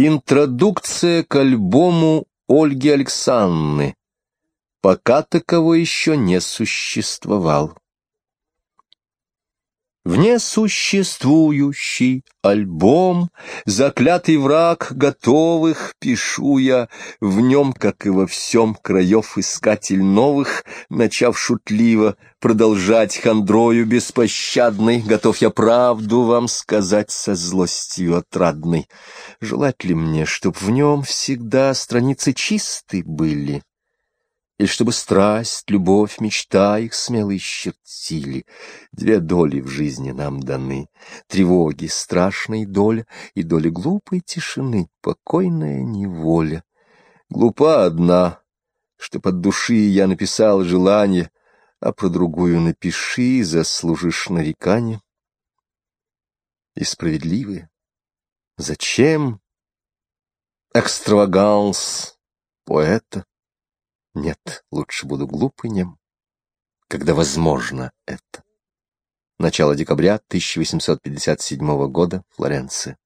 Интродукция к альбому Ольги Александры. Пока таковой еще не существовал. В несуществующий альбом, заклятый враг готовых, пишу я, в нем, как и во всем, краев искатель новых, начав шутливо продолжать хандрою беспощадной, готов я правду вам сказать со злостью отрадной. Желать ли мне, чтоб в нем всегда страницы чисты были? Или чтобы страсть, любовь, мечта их смело исчертили. Две доли в жизни нам даны, тревоги, страшной доля и доля глупой тишины, покойная неволя. Глупа одна, что под души я написал желание, а про другую напиши, заслужишь нарекания. И справедливые. Зачем экстраваганс поэта? Нет, лучше буду глупынем, когда возможно это. Начало декабря 1857 года, Флоренция.